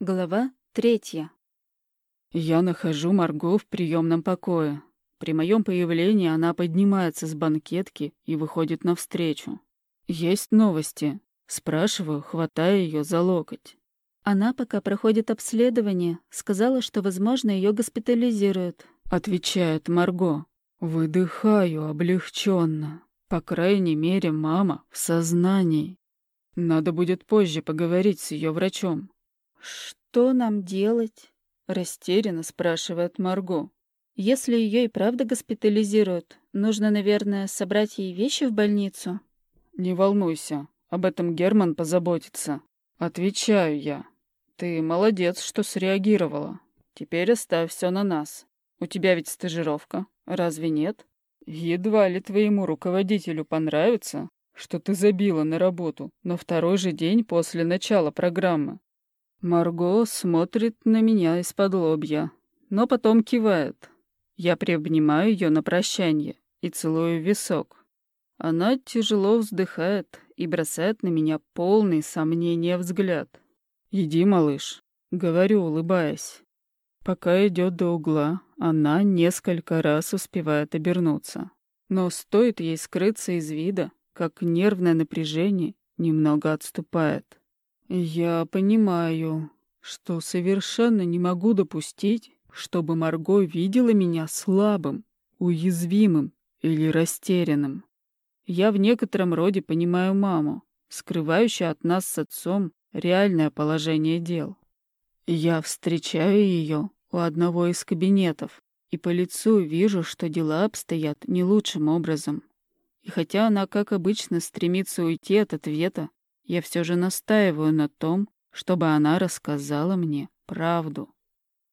Глава третья. Я нахожу Марго в приемном покое. При моем появлении она поднимается с банкетки и выходит навстречу. Есть новости. Спрашиваю, хватая ее за локоть. Она пока проходит обследование, сказала, что, возможно, ее госпитализируют. Отвечает Марго. Выдыхаю облегченно. По крайней мере, мама в сознании. Надо будет позже поговорить с ее врачом. «Что нам делать?» — растерянно спрашивает Марго. «Если ее и правда госпитализируют, нужно, наверное, собрать ей вещи в больницу?» «Не волнуйся, об этом Герман позаботится». Отвечаю я. «Ты молодец, что среагировала. Теперь оставь все на нас. У тебя ведь стажировка, разве нет? Едва ли твоему руководителю понравится, что ты забила на работу на второй же день после начала программы. Марго смотрит на меня из-под лобья, но потом кивает. Я приобнимаю ее на прощание и целую висок. Она тяжело вздыхает и бросает на меня полный сомнения взгляд. «Иди, малыш», — говорю, улыбаясь. Пока идет до угла, она несколько раз успевает обернуться. Но стоит ей скрыться из вида, как нервное напряжение немного отступает. Я понимаю, что совершенно не могу допустить, чтобы Марго видела меня слабым, уязвимым или растерянным. Я в некотором роде понимаю маму, скрывающую от нас с отцом реальное положение дел. Я встречаю ее у одного из кабинетов и по лицу вижу, что дела обстоят не лучшим образом. И хотя она, как обычно, стремится уйти от ответа, я все же настаиваю на том, чтобы она рассказала мне правду.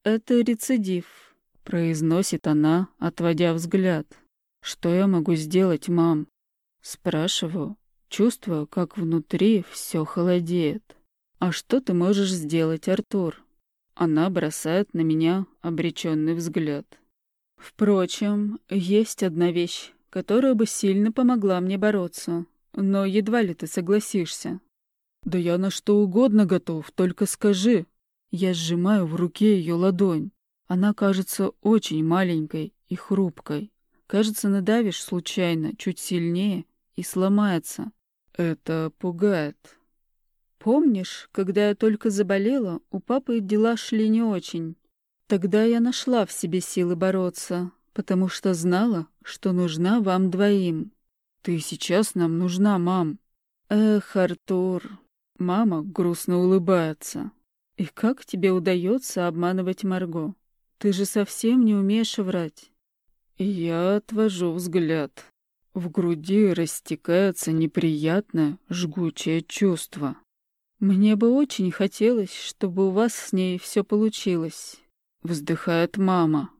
«Это рецидив», — произносит она, отводя взгляд. «Что я могу сделать, мам?» Спрашиваю, чувствую, как внутри все холодеет. «А что ты можешь сделать, Артур?» Она бросает на меня обреченный взгляд. «Впрочем, есть одна вещь, которая бы сильно помогла мне бороться, но едва ли ты согласишься. «Да я на что угодно готов, только скажи». Я сжимаю в руке ее ладонь. Она кажется очень маленькой и хрупкой. Кажется, надавишь случайно, чуть сильнее, и сломается. Это пугает. Помнишь, когда я только заболела, у папы дела шли не очень. Тогда я нашла в себе силы бороться, потому что знала, что нужна вам двоим. Ты сейчас нам нужна, мам. Эх, Артур, Мама грустно улыбается. И как тебе удается обманывать Марго? Ты же совсем не умеешь врать. Я отвожу взгляд. В груди растекается неприятное, жгучее чувство. Мне бы очень хотелось, чтобы у вас с ней все получилось. Вздыхает мама.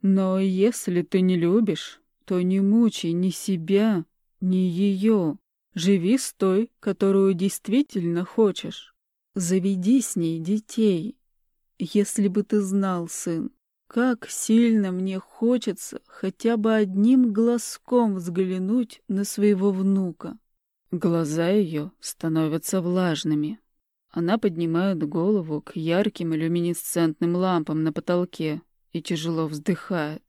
Но если ты не любишь, то не мучай ни себя, ни ее. Живи с той, которую действительно хочешь. Заведи с ней детей. Если бы ты знал, сын, как сильно мне хочется хотя бы одним глазком взглянуть на своего внука. Глаза ее становятся влажными. Она поднимает голову к ярким люминесцентным лампам на потолке и тяжело вздыхает.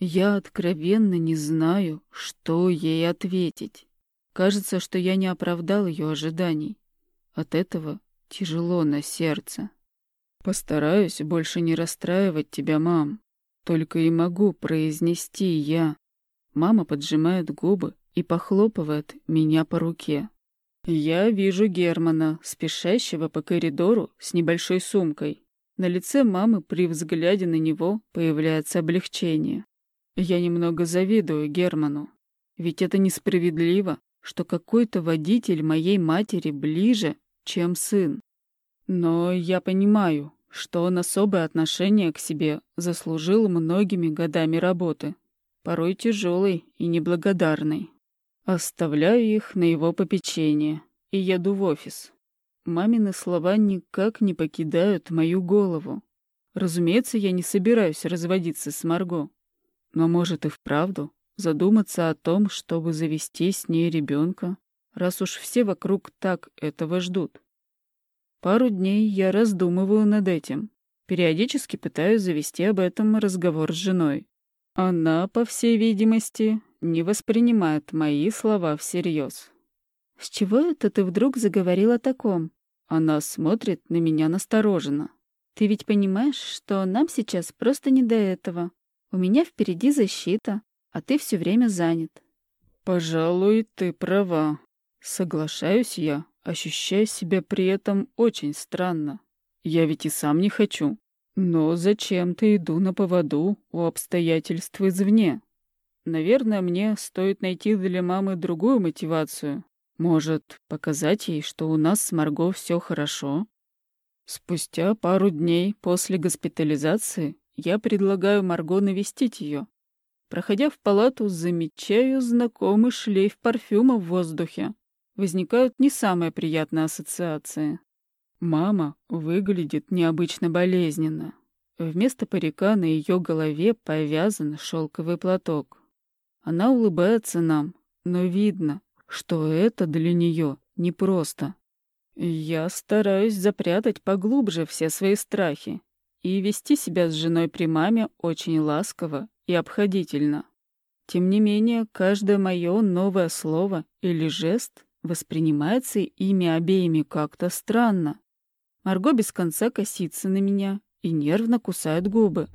Я откровенно не знаю, что ей ответить. Кажется, что я не оправдал ее ожиданий. От этого тяжело на сердце. Постараюсь больше не расстраивать тебя, мам. Только и могу произнести я. Мама поджимает губы и похлопывает меня по руке. Я вижу Германа, спешащего по коридору с небольшой сумкой. На лице мамы при взгляде на него появляется облегчение. Я немного завидую Герману. Ведь это несправедливо что какой-то водитель моей матери ближе, чем сын. Но я понимаю, что он особое отношение к себе заслужил многими годами работы, порой тяжелой и неблагодарной. Оставляю их на его попечение и еду в офис. Мамины слова никак не покидают мою голову. Разумеется, я не собираюсь разводиться с Марго. Но, может, и вправду задуматься о том, чтобы завести с ней ребенка, раз уж все вокруг так этого ждут. Пару дней я раздумываю над этим. Периодически пытаюсь завести об этом разговор с женой. Она, по всей видимости, не воспринимает мои слова всерьез. «С чего это ты вдруг заговорил о таком?» Она смотрит на меня настороженно. «Ты ведь понимаешь, что нам сейчас просто не до этого. У меня впереди защита, а ты все время занят». «Пожалуй, ты права. Соглашаюсь я, ощущая себя при этом очень странно. Я ведь и сам не хочу. Но зачем-то иду на поводу у обстоятельств извне. Наверное, мне стоит найти для мамы другую мотивацию. Может, показать ей, что у нас с Марго все хорошо? Спустя пару дней после госпитализации я предлагаю Марго навестить ее. Проходя в палату, замечаю знакомый шлейф парфюма в воздухе. Возникают не самые приятные ассоциации. Мама выглядит необычно болезненно. Вместо парика на ее голове повязан шелковый платок. Она улыбается нам, но видно, что это для нее непросто. Я стараюсь запрятать поглубже все свои страхи и вести себя с женой при маме очень ласково и обходительно. Тем не менее, каждое мое новое слово или жест воспринимается ими обеими как-то странно. Марго без конца косится на меня и нервно кусает губы.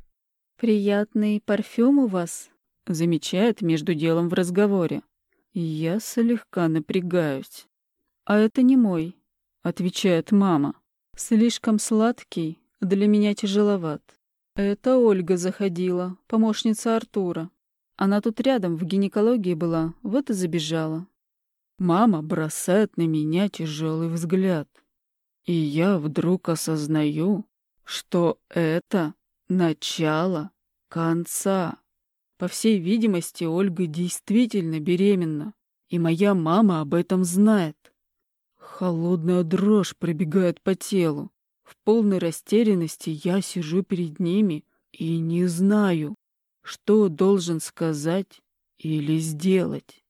«Приятный парфюм у вас», — замечает между делом в разговоре. Я слегка напрягаюсь. «А это не мой», — отвечает мама. «Слишком сладкий, для меня тяжеловат. Это Ольга заходила, помощница Артура. Она тут рядом в гинекологии была, вот и забежала». Мама бросает на меня тяжелый взгляд. И я вдруг осознаю, что это начало конца. По всей видимости, Ольга действительно беременна, и моя мама об этом знает. Холодная дрожь пробегает по телу. В полной растерянности я сижу перед ними и не знаю, что должен сказать или сделать.